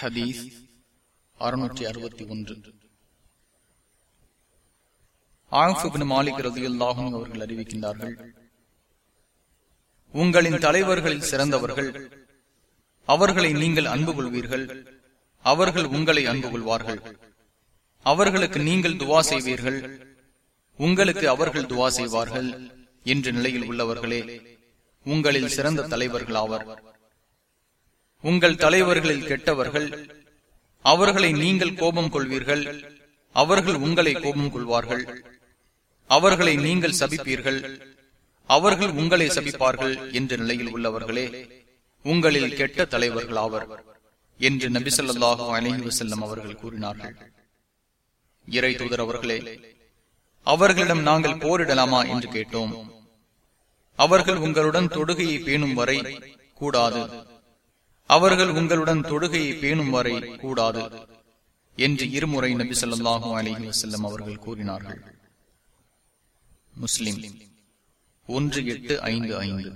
ஹதீஸ் அறுநூற்றி அறுபத்தி ஒன்று. ஆஃபிபின் மாலிக் ரதியுல்லாஹும் அவர்கள் அறிவிக்கின்றார்கள் உங்களின் தலைவர்களில் சிறந்தவர்கள் அவர்களை நீங்கள் அன்பு கொள்வீர்கள் அவர்கள் உங்களை அன்பு கொள்வார்கள். அவர்களுக்கு நீங்கள் துவா செய்வீர்கள் உங்களுக்கு அவர்கள் துவா செய்வார்கள் என்ற நிலையில் உள்ளவர்களே உங்களில் சிறந்த தலைவர்கள் ஆவர். உங்கள் தலைவர்களில் கெட்டவர்கள் அவர்களை நீங்கள் கோபம் கொள்வீர்கள் அவர்கள் உங்களை கோபம் கொள்வார்கள். அவர்களை நீங்கள் சபிப்பீர்கள் அவர்கள் உங்களை சபிப்பார்கள் என்ற நிலையில் உள்ளவர்களே உங்களில் கெட்ட தலைவர்கள் ஆவர் என்று நபிசல்லாஹு அலஹி வசல்லம் அவர்கள் கூறினார்கள். இறை தூதர் அவர்களே அவர்களிடம் நாங்கள் போரிடலாமா என்று கேட்டோம். அவர்கள் உங்களுடன் தொடுகையை பேணும் வரை கூடாது. அவர்கள் உங்களுடன் தொடுகையை பேணும் வரை கூடாது என்று இருமுறை நபி சொல்லாஹு அலஹி வசல்லம் அவர்கள் கூறினார்கள். முஸ்லிம் ஒன்று எட்டு ஐந்து ஐந்து.